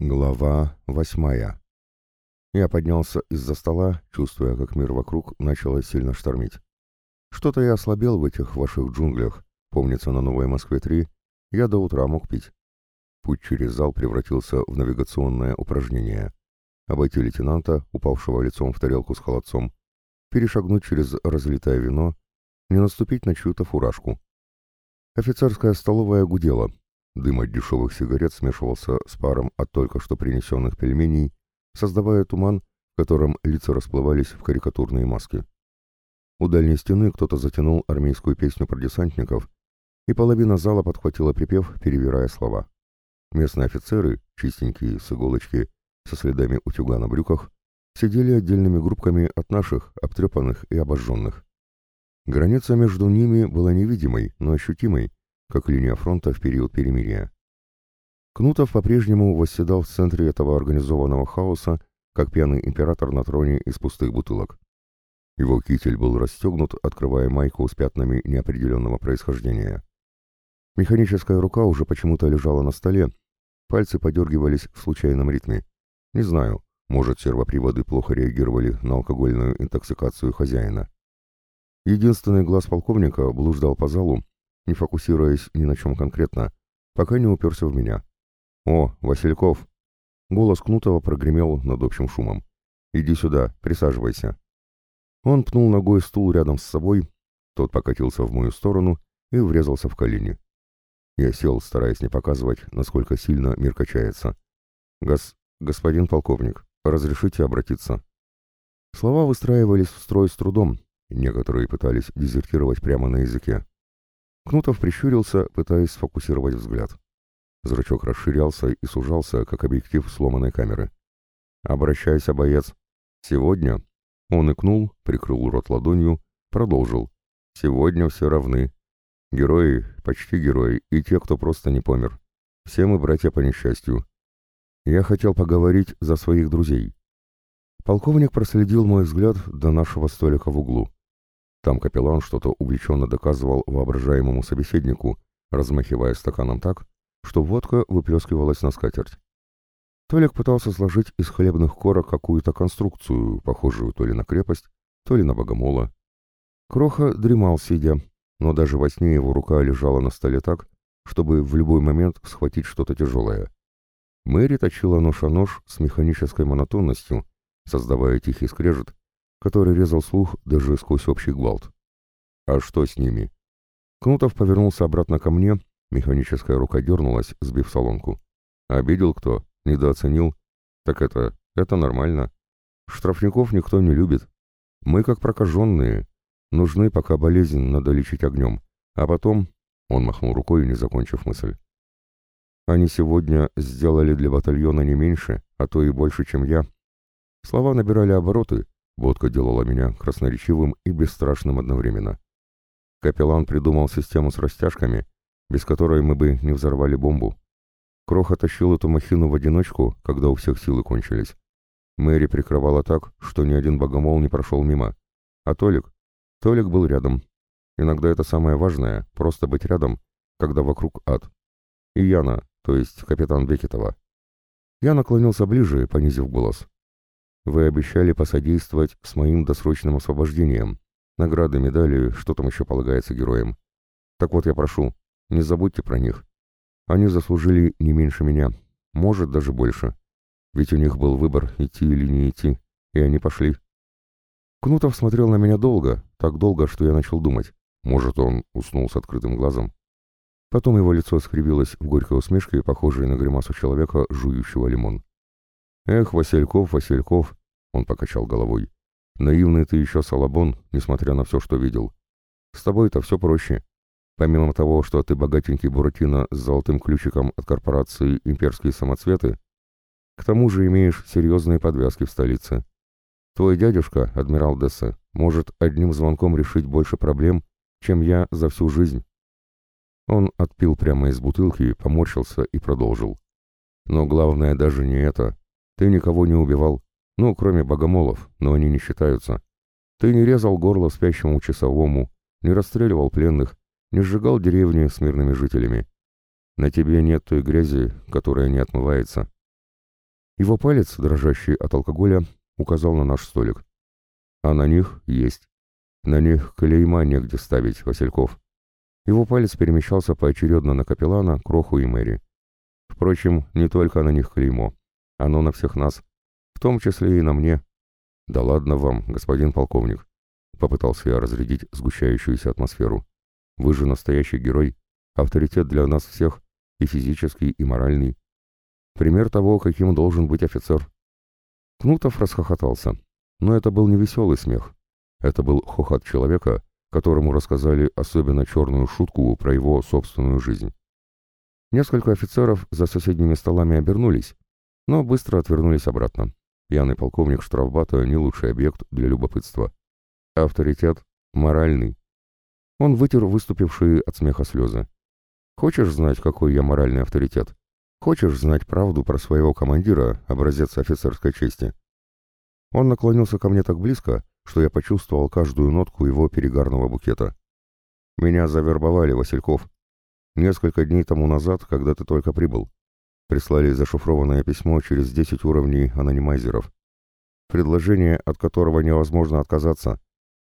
Глава восьмая. Я поднялся из-за стола, чувствуя, как мир вокруг начало сильно штормить. Что-то я ослабел в этих ваших джунглях. Помнится, на Новой Москве-3 я до утра мог пить. Путь через зал превратился в навигационное упражнение. Обойти лейтенанта, упавшего лицом в тарелку с холодцом, перешагнуть через разлитое вино, не наступить на чью-то фуражку. Офицерская столовая гудела, Дым от дешевых сигарет смешивался с паром от только что принесенных пельменей, создавая туман, в котором лица расплывались в карикатурные маски. У дальней стены кто-то затянул армейскую песню про десантников, и половина зала подхватила припев, перевирая слова. Местные офицеры, чистенькие, с иголочки, со следами утюга на брюках, сидели отдельными группками от наших, обтрепанных и обожженных. Граница между ними была невидимой, но ощутимой, как линия фронта в период перемирия. Кнутов по-прежнему восседал в центре этого организованного хаоса, как пьяный император на троне из пустых бутылок. Его китель был расстегнут, открывая майку с пятнами неопределенного происхождения. Механическая рука уже почему-то лежала на столе, пальцы подергивались в случайном ритме. Не знаю, может, сервоприводы плохо реагировали на алкогольную интоксикацию хозяина. Единственный глаз полковника блуждал по залу, не фокусируясь ни на чем конкретно, пока не уперся в меня. «О, Васильков!» Голос Кнутова прогремел над общим шумом. «Иди сюда, присаживайся». Он пнул ногой стул рядом с собой, тот покатился в мою сторону и врезался в колени. Я сел, стараясь не показывать, насколько сильно мир качается. «Гос... господин полковник, разрешите обратиться?» Слова выстраивались в строй с трудом, некоторые пытались дезертировать прямо на языке. Кнутов прищурился, пытаясь сфокусировать взгляд. Зрачок расширялся и сужался, как объектив сломанной камеры. «Обращайся, боец. Сегодня...» Он икнул, прикрыл рот ладонью, продолжил. «Сегодня все равны. Герои, почти герои, и те, кто просто не помер. Все мы братья по несчастью. Я хотел поговорить за своих друзей». Полковник проследил мой взгляд до нашего столика в углу. Там капеллан что-то увлеченно доказывал воображаемому собеседнику, размахивая стаканом так, что водка выплескивалась на скатерть. Толик пытался сложить из хлебных корок какую-то конструкцию, похожую то ли на крепость, то ли на богомола. Кроха дремал сидя, но даже во сне его рука лежала на столе так, чтобы в любой момент схватить что-то тяжелое. Мэри точила нож о нож с механической монотонностью, создавая тихий скрежет, который резал слух даже сквозь общий гвалт. А что с ними? Кнутов повернулся обратно ко мне, механическая рука дернулась, сбив солонку. Обидел кто? Недооценил? Так это... это нормально. Штрафников никто не любит. Мы как прокаженные. Нужны, пока болезнь надо лечить огнем. А потом... Он махнул рукой, не закончив мысль. Они сегодня сделали для батальона не меньше, а то и больше, чем я. Слова набирали обороты, Водка делала меня красноречивым и бесстрашным одновременно. Капеллан придумал систему с растяжками, без которой мы бы не взорвали бомбу. Кроха тащил эту махину в одиночку, когда у всех силы кончились. Мэри прикрывала так, что ни один богомол не прошел мимо. А Толик? Толик был рядом. Иногда это самое важное, просто быть рядом, когда вокруг ад. И Яна, то есть капитан Бекетова. Я наклонился ближе, понизив голос. Вы обещали посодействовать с моим досрочным освобождением. Награды, медали, что там еще полагается героям. Так вот я прошу, не забудьте про них. Они заслужили не меньше меня, может даже больше. Ведь у них был выбор, идти или не идти, и они пошли. Кнутов смотрел на меня долго, так долго, что я начал думать. Может, он уснул с открытым глазом. Потом его лицо скривилось в горькой усмешке, похожей на гримасу человека, жующего лимон. «Эх, Васильков, Васильков, он покачал головой. «Наивный ты еще, Салабон, несмотря на все, что видел. С тобой-то все проще. Помимо того, что ты богатенький Буратино с золотым ключиком от корпорации «Имперские самоцветы», к тому же имеешь серьезные подвязки в столице. Твой дядюшка, адмирал Дессе, может одним звонком решить больше проблем, чем я за всю жизнь». Он отпил прямо из бутылки, поморщился и продолжил. «Но главное даже не это. Ты никого не убивал. Ну, кроме богомолов, но они не считаются. Ты не резал горло спящему часовому, не расстреливал пленных, не сжигал деревни с мирными жителями. На тебе нет той грязи, которая не отмывается. Его палец, дрожащий от алкоголя, указал на наш столик. А на них есть. На них клейма негде ставить, Васильков. Его палец перемещался поочередно на капеллана, Кроху и Мэри. Впрочем, не только на них клеймо. Оно на всех нас, в том числе и на мне. Да ладно вам, господин полковник. Попытался я разрядить сгущающуюся атмосферу. Вы же настоящий герой, авторитет для нас всех, и физический, и моральный. Пример того, каким должен быть офицер. Кнутов расхохотался, но это был не веселый смех. Это был хохот человека, которому рассказали особенно черную шутку про его собственную жизнь. Несколько офицеров за соседними столами обернулись, но быстро отвернулись обратно. Пьяный полковник штрафбата не лучший объект для любопытства. Авторитет моральный. Он вытер выступившие от смеха слезы. Хочешь знать, какой я моральный авторитет? Хочешь знать правду про своего командира, образец офицерской чести? Он наклонился ко мне так близко, что я почувствовал каждую нотку его перегарного букета. Меня завербовали, Васильков. Несколько дней тому назад, когда ты только прибыл. Прислали зашифрованное письмо через 10 уровней анонимайзеров. Предложение, от которого невозможно отказаться.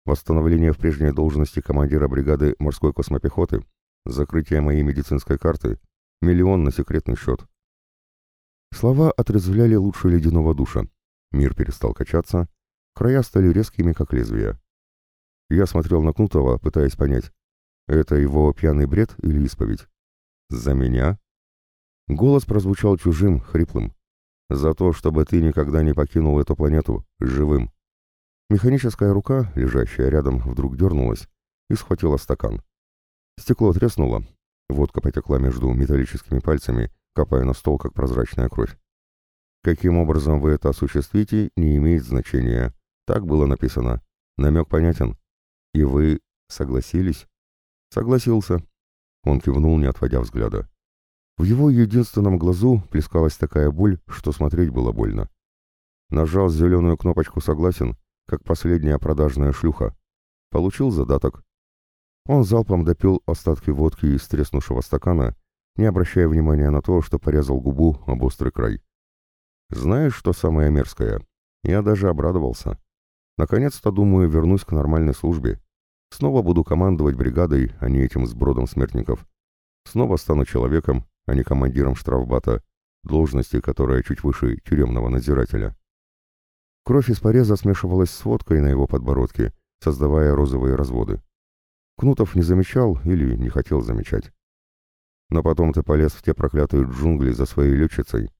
Восстановление в прежней должности командира бригады морской космопехоты Закрытие моей медицинской карты, миллион на секретный счет. Слова отрезвляли лучше ледяного душа. Мир перестал качаться, края стали резкими, как лезвия. Я смотрел на Кнутова, пытаясь понять, это его пьяный бред или исповедь. «За меня?» Голос прозвучал чужим, хриплым. «За то, чтобы ты никогда не покинул эту планету, живым». Механическая рука, лежащая рядом, вдруг дернулась и схватила стакан. Стекло треснуло, водка потекла между металлическими пальцами, капая на стол, как прозрачная кровь. Каким образом вы это осуществите, не имеет значения. Так было написано. Намек понятен. И вы согласились? Согласился. Он кивнул, не отводя взгляда. В его единственном глазу плескалась такая боль, что смотреть было больно. Нажал зеленую кнопочку «Согласен», как последняя продажная шлюха. Получил задаток. Он залпом допил остатки водки из треснувшего стакана, не обращая внимания на то, что порезал губу об острый край. Знаешь, что самое мерзкое? Я даже обрадовался. Наконец-то, думаю, вернусь к нормальной службе. Снова буду командовать бригадой, а не этим сбродом смертников. Снова стану человеком, а не командиром штрафбата, должности, которая чуть выше тюремного надзирателя. Кровь из пореза смешивалась с водкой на его подбородке, создавая розовые разводы. Кнутов не замечал или не хотел замечать. Но потом ты полез в те проклятые джунгли за своей летчицей.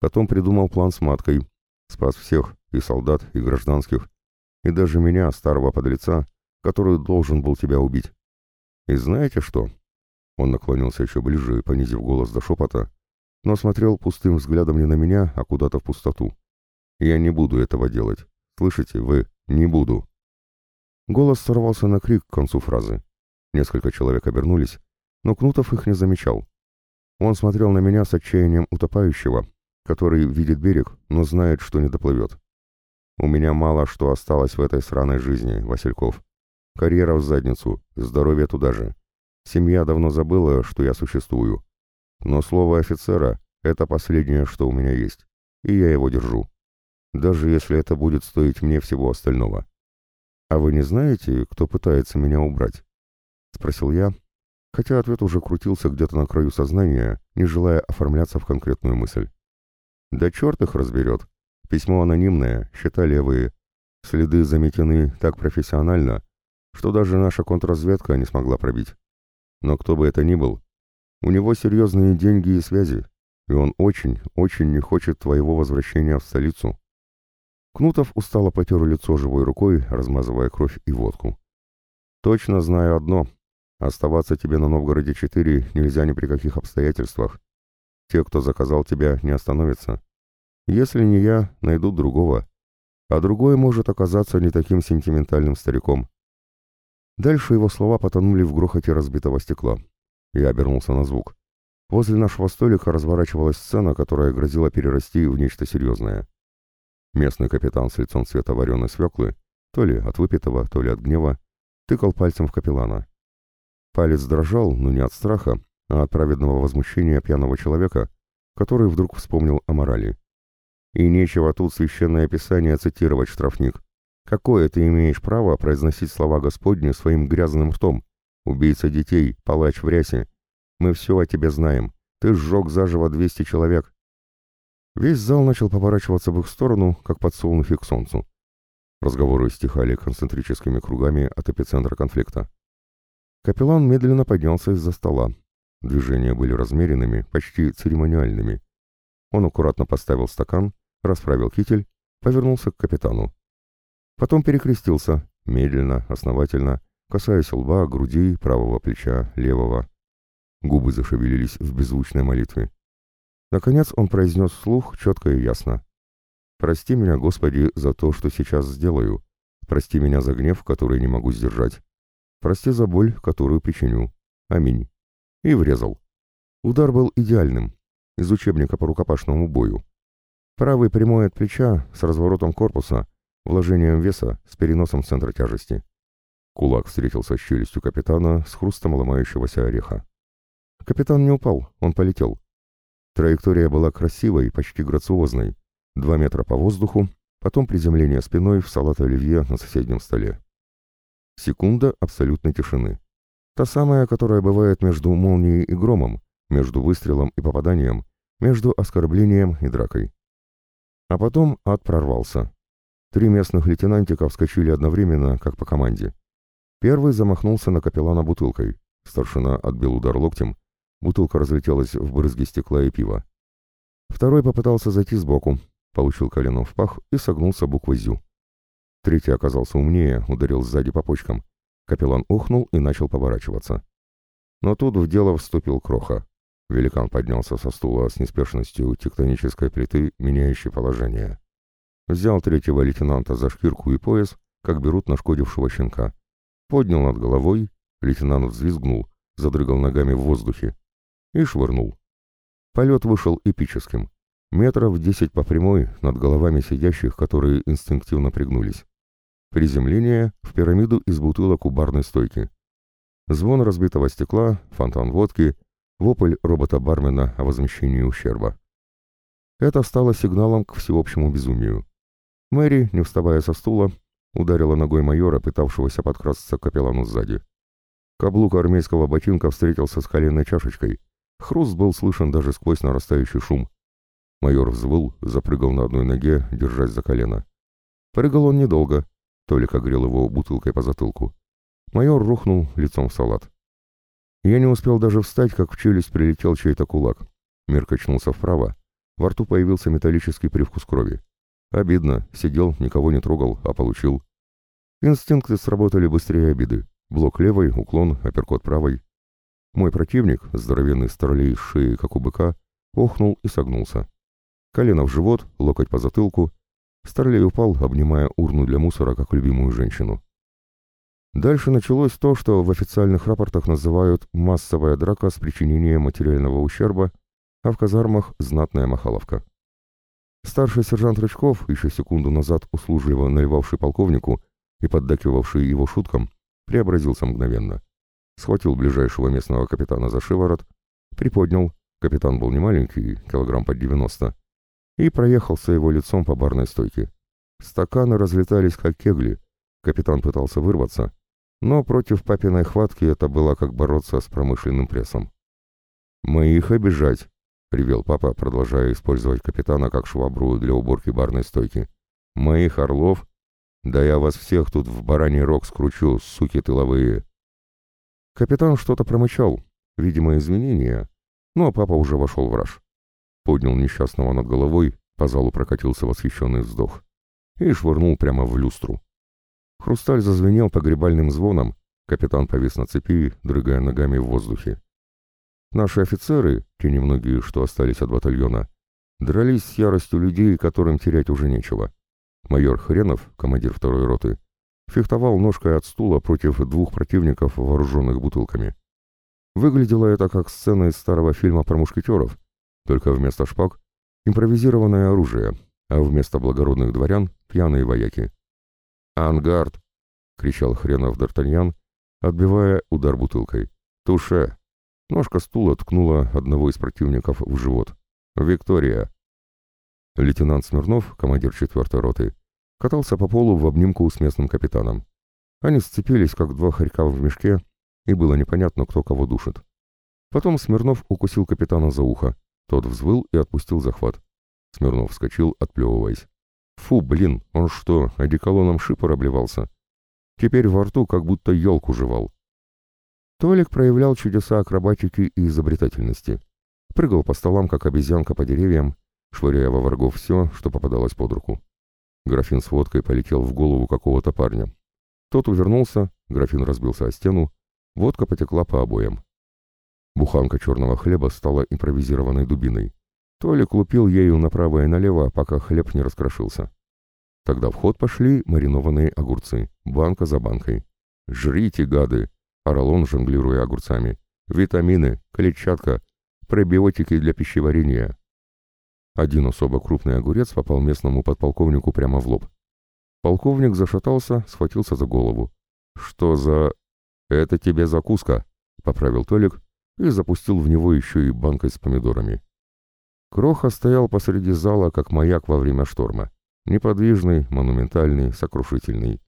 Потом придумал план с маткой. Спас всех, и солдат, и гражданских, и даже меня, старого подлеца, который должен был тебя убить. И знаете что? Он наклонился еще ближе, понизив голос до шепота, но смотрел пустым взглядом не на меня, а куда-то в пустоту. Я не буду этого делать. Слышите, вы, не буду. Голос сорвался на крик к концу фразы. Несколько человек обернулись, но Кнутов их не замечал. Он смотрел на меня с отчаянием утопающего, который видит берег, но знает, что не доплывет. У меня мало что осталось в этой сраной жизни, Васильков. Карьера в задницу, здоровье туда же. Семья давно забыла, что я существую. Но слово офицера — это последнее, что у меня есть, и я его держу. Даже если это будет стоить мне всего остального. «А вы не знаете, кто пытается меня убрать?» — спросил я, хотя ответ уже крутился где-то на краю сознания, не желая оформляться в конкретную мысль. «Да черт их разберет. Письмо анонимное, счета левые. Следы заметены так профессионально, что даже наша контрразведка не смогла пробить. Но кто бы это ни был, у него серьезные деньги и связи, и он очень, очень не хочет твоего возвращения в столицу. Кнутов устало потер лицо живой рукой, размазывая кровь и водку. «Точно знаю одно. Оставаться тебе на Новгороде-4 нельзя ни при каких обстоятельствах. Те, кто заказал тебя, не остановятся. Если не я, найдут другого. А другой может оказаться не таким сентиментальным стариком». Дальше его слова потонули в грохоте разбитого стекла. Я обернулся на звук. Возле нашего столика разворачивалась сцена, которая грозила перерасти в нечто серьезное. Местный капитан с лицом цвета вареной свеклы, то ли от выпитого, то ли от гнева, тыкал пальцем в капеллана. Палец дрожал, но не от страха, а от праведного возмущения пьяного человека, который вдруг вспомнил о морали. И нечего тут священное писание цитировать, штрафник. Какое ты имеешь право произносить слова Господни своим грязным ртом? Убийца детей, палач в рясе. Мы все о тебе знаем. Ты сжег заживо 200 человек. Весь зал начал поворачиваться в их сторону, как подсолнухи к солнцу. Разговоры стихали концентрическими кругами от эпицентра конфликта. Капеллан медленно поднялся из-за стола. Движения были размеренными, почти церемониальными. Он аккуратно поставил стакан, расправил китель, повернулся к капитану. Потом перекрестился, медленно, основательно, касаясь лба, груди, правого плеча, левого. Губы зашевелились в беззвучной молитве. Наконец он произнес вслух четко и ясно. «Прости меня, Господи, за то, что сейчас сделаю. Прости меня за гнев, который не могу сдержать. Прости за боль, которую причиню. Аминь». И врезал. Удар был идеальным, из учебника по рукопашному бою. Правый прямой от плеча, с разворотом корпуса, вложением веса, с переносом центра тяжести. Кулак встретился с челюстью капитана с хрустом ломающегося ореха. Капитан не упал, он полетел. Траектория была красивой, почти грациозной. Два метра по воздуху, потом приземление спиной в салат оливье на соседнем столе. Секунда абсолютной тишины. Та самая, которая бывает между молнией и громом, между выстрелом и попаданием, между оскорблением и дракой. А потом ад прорвался. Три местных лейтенантика вскочили одновременно, как по команде. Первый замахнулся на капеллана бутылкой. Старшина отбил удар локтем. Бутылка разлетелась в брызги стекла и пива. Второй попытался зайти сбоку, получил коленом в пах и согнулся буквой «зю». Третий оказался умнее, ударил сзади по почкам. Капеллан ухнул и начал поворачиваться. Но тут в дело вступил Кроха. Великан поднялся со стула с неспешностью тектонической плиты, меняющей положение. Взял третьего лейтенанта за шкирку и пояс, как берут нашкодившего щенка. Поднял над головой, лейтенант взвизгнул, задрыгал ногами в воздухе и швырнул. Полет вышел эпическим. Метров десять по прямой над головами сидящих, которые инстинктивно пригнулись. Приземление в пирамиду из бутылок у барной стойки. Звон разбитого стекла, фонтан водки, вопль робота-бармена о возмещении ущерба. Это стало сигналом к всеобщему безумию. Мэри, не вставая со стула, ударила ногой майора, пытавшегося подкрасться к капеллану сзади. Каблук армейского ботинка встретился с коленной чашечкой. Хруст был слышен даже сквозь нарастающий шум. Майор взвыл, запрыгал на одной ноге, держась за колено. Прыгал он недолго, Толик огрел его бутылкой по затылку. Майор рухнул лицом в салат. Я не успел даже встать, как в челюсть прилетел чей-то кулак. Мир качнулся вправо. Во рту появился металлический привкус крови. Обидно. Сидел, никого не трогал, а получил. Инстинкты сработали быстрее обиды. Блок левой, уклон, апперкот правой. Мой противник, здоровенный старлей с шеей, как у быка, охнул и согнулся. Колено в живот, локоть по затылку, Старлей упал, обнимая урну для мусора, как любимую женщину. Дальше началось то, что в официальных рапортах называют «массовая драка с причинением материального ущерба», а в казармах «знатная махаловка». Старший сержант Рычков, еще секунду назад услужливо наливавший полковнику и поддакивавший его шуткам, преобразился мгновенно. Схватил ближайшего местного капитана за шиворот, приподнял, капитан был немаленький, килограмм под девяносто, и проехался его лицом по барной стойке. Стаканы разлетались, как кегли. Капитан пытался вырваться, но против папиной хватки это было как бороться с промышленным прессом. «Моих обижать!» — привел папа, продолжая использовать капитана как швабру для уборки барной стойки. «Моих орлов? Да я вас всех тут в бараний рог скручу, суки тыловые!» Капитан что-то промычал, видимо, извинения, но папа уже вошел в раж поднял несчастного над головой, по залу прокатился восхищенный вздох, и швырнул прямо в люстру. Хрусталь зазвенел погребальным звоном, капитан повис на цепи, дрыгая ногами в воздухе. Наши офицеры, те немногие, что остались от батальона, дрались с яростью людей, которым терять уже нечего. Майор Хренов, командир второй роты, фехтовал ножкой от стула против двух противников, вооруженных бутылками. Выглядело это как сцена из старого фильма про мушкетеров, только вместо шпаг — импровизированное оружие, а вместо благородных дворян — пьяные вояки. «Ангард!» — кричал хренов Д'Артаньян, отбивая удар бутылкой. «Туше!» Ножка стула ткнула одного из противников в живот. «Виктория!» Лейтенант Смирнов, командир четвертой роты, катался по полу в обнимку с местным капитаном. Они сцепились, как два хорька в мешке, и было непонятно, кто кого душит. Потом Смирнов укусил капитана за ухо. Тот взвыл и отпустил захват. Смирнов вскочил, отплевываясь. Фу, блин, он что, одеколоном шипор обливался? Теперь во рту как будто елку жевал. Толик проявлял чудеса акробатики и изобретательности. Прыгал по столам, как обезьянка по деревьям, швыряя во врагов все, что попадалось под руку. Графин с водкой полетел в голову какого-то парня. Тот увернулся, графин разбился о стену, водка потекла по обоям. Буханка черного хлеба стала импровизированной дубиной. Толик лупил ею направо и налево, пока хлеб не раскрошился. Тогда в ход пошли маринованные огурцы, банка за банкой. «Жрите, гады!» — орал он, жонглируя огурцами. «Витамины, клетчатка, пробиотики для пищеварения». Один особо крупный огурец попал местному подполковнику прямо в лоб. Полковник зашатался, схватился за голову. «Что за...» «Это тебе закуска», — поправил Толик и запустил в него еще и банкой с помидорами. Кроха стоял посреди зала, как маяк во время шторма. Неподвижный, монументальный, сокрушительный.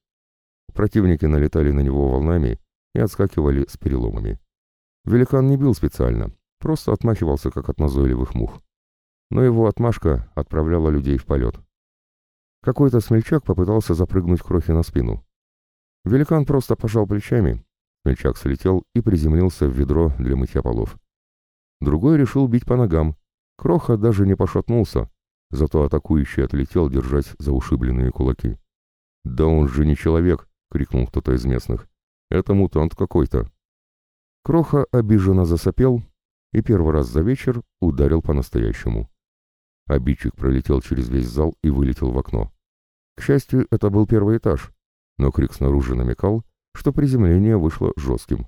Противники налетали на него волнами и отскакивали с переломами. Великан не бил специально, просто отмахивался, как от назойливых мух. Но его отмашка отправляла людей в полет. Какой-то смельчак попытался запрыгнуть Крохе на спину. Великан просто пожал плечами, Смельчак слетел и приземлился в ведро для мытья полов. Другой решил бить по ногам. Кроха даже не пошатнулся, зато атакующий отлетел держать за ушибленные кулаки. «Да он же не человек!» — крикнул кто-то из местных. «Это мутант какой-то!» Кроха обиженно засопел и первый раз за вечер ударил по-настоящему. Обидчик пролетел через весь зал и вылетел в окно. К счастью, это был первый этаж, но крик снаружи намекал, что приземление вышло жестким.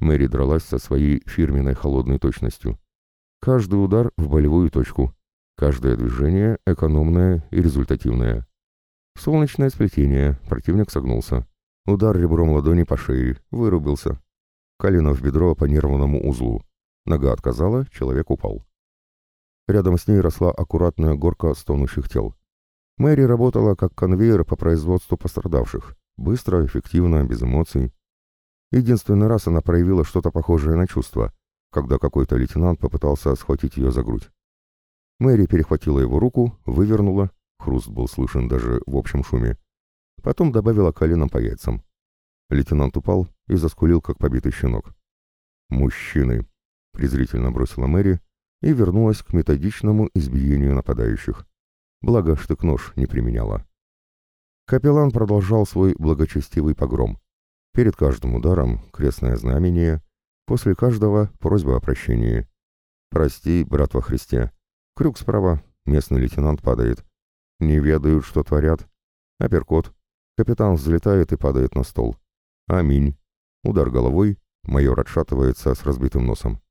Мэри дралась со своей фирменной холодной точностью. Каждый удар в болевую точку, каждое движение экономное и результативное. Солнечное сплетение, противник согнулся. Удар ребром ладони по шее, вырубился. Колено в бедро по нервному узлу. Нога отказала, человек упал. Рядом с ней росла аккуратная горка стонущих тел. Мэри работала как конвейер по производству пострадавших. Быстро, эффективно, без эмоций. Единственный раз она проявила что-то похожее на чувство, когда какой-то лейтенант попытался схватить ее за грудь. Мэри перехватила его руку, вывернула, хруст был слышен даже в общем шуме, потом добавила коленом по яйцам. Лейтенант упал и заскулил, как побитый щенок. «Мужчины!» — презрительно бросила Мэри и вернулась к методичному избиению нападающих. Благо, штык-нож не применяла. Капеллан продолжал свой благочестивый погром. Перед каждым ударом крестное знамение, после каждого просьба о прощении. «Прости, брат во Христе». Крюк справа, местный лейтенант падает. Не ведают, что творят. Апперкот. Капитан взлетает и падает на стол. Аминь. Удар головой. Майор отшатывается с разбитым носом.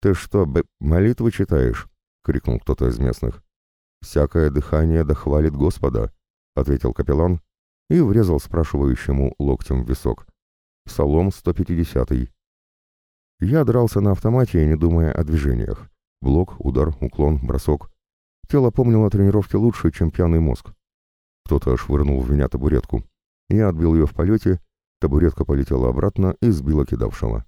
«Ты что, б... молитвы читаешь?» — крикнул кто-то из местных. «Всякое дыхание дохвалит Господа», — ответил капеллан и врезал спрашивающему локтем в висок. «Псалом 150-й». Я дрался на автомате, не думая о движениях. Блок, удар, уклон, бросок. Тело помнило тренировки лучше, чем пьяный мозг. Кто-то швырнул в меня табуретку. Я отбил ее в полете, табуретка полетела обратно и сбила кидавшего.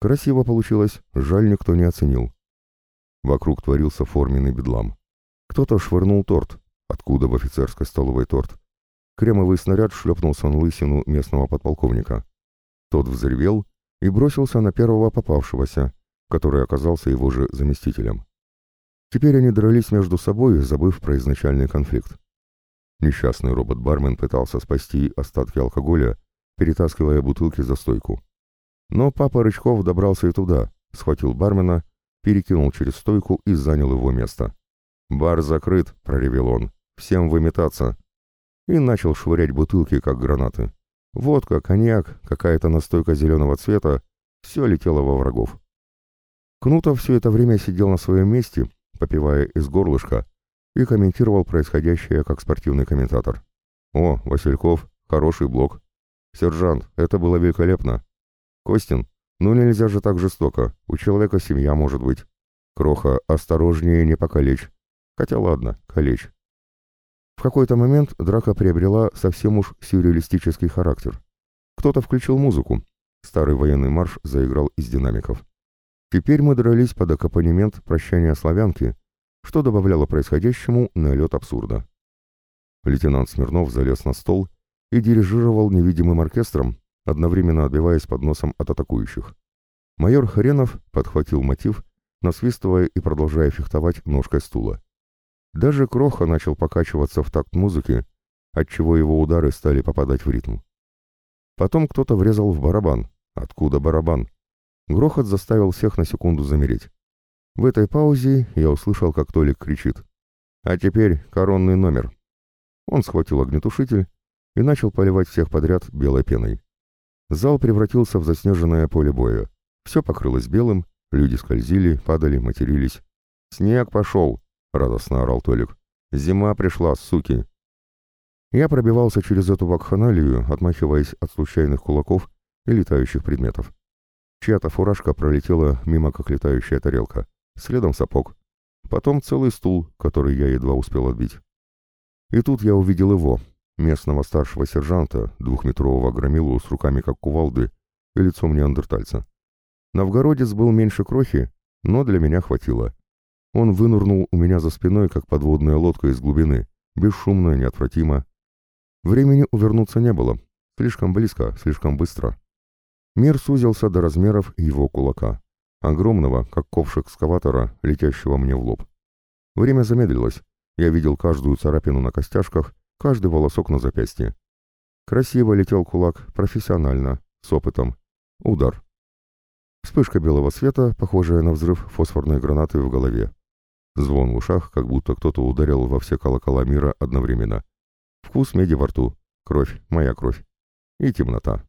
Красиво получилось, жаль, никто не оценил. Вокруг творился форменный бедлам. Кто-то швырнул торт, Откуда в офицерской столовой торт? Кремовый снаряд шлепнулся на лысину местного подполковника. Тот взревел и бросился на первого попавшегося, который оказался его же заместителем. Теперь они дрались между собой, забыв про изначальный конфликт. Несчастный робот-бармен пытался спасти остатки алкоголя, перетаскивая бутылки за стойку. Но папа Рычков добрался и туда, схватил бармена, перекинул через стойку и занял его место. «Бар закрыт», — проревел он. «Всем выметаться». И начал швырять бутылки, как гранаты. Водка, коньяк, какая-то настойка зеленого цвета — все летело во врагов. Кнутов все это время сидел на своем месте, попивая из горлышка, и комментировал происходящее как спортивный комментатор. «О, Васильков, хороший блок. Сержант, это было великолепно. Костин, ну нельзя же так жестоко, у человека семья может быть. Кроха, осторожнее, не покалечь. Хотя ладно, калечь. В какой-то момент драка приобрела совсем уж сюрреалистический характер. Кто-то включил музыку. Старый военный марш заиграл из динамиков. Теперь мы дрались под аккомпанемент прощания славянки, что добавляло происходящему налет абсурда. Лейтенант Смирнов залез на стол и дирижировал невидимым оркестром, одновременно отбиваясь под носом от атакующих. Майор Хренов подхватил мотив, насвистывая и продолжая фехтовать ножкой стула. Даже Кроха начал покачиваться в такт музыки, отчего его удары стали попадать в ритм. Потом кто-то врезал в барабан. Откуда барабан? Грохот заставил всех на секунду замереть. В этой паузе я услышал, как Толик кричит. «А теперь коронный номер». Он схватил огнетушитель и начал поливать всех подряд белой пеной. Зал превратился в заснеженное поле боя. Все покрылось белым, люди скользили, падали, матерились. «Снег пошел!» — радостно орал Толик. «Зима пришла, суки!» Я пробивался через эту вакханалию, отмахиваясь от случайных кулаков и летающих предметов. Чья-то фуражка пролетела мимо, как летающая тарелка. Следом сапог. Потом целый стул, который я едва успел отбить. И тут я увидел его, местного старшего сержанта, двухметрового громилу с руками как кувалды и лицом неандертальца. Новгородец был меньше крохи, но для меня хватило. Он вынурнул у меня за спиной, как подводная лодка из глубины, бесшумно, неотвратимо. Времени увернуться не было. Слишком близко, слишком быстро. Мир сузился до размеров его кулака. Огромного, как ковш экскаватора, летящего мне в лоб. Время замедлилось. Я видел каждую царапину на костяшках, каждый волосок на запястье. Красиво летел кулак, профессионально, с опытом. Удар. Вспышка белого света, похожая на взрыв фосфорной гранаты в голове. Звон в ушах, как будто кто-то ударил во все колокола мира одновременно. Вкус меди во рту. Кровь, моя кровь. И темнота.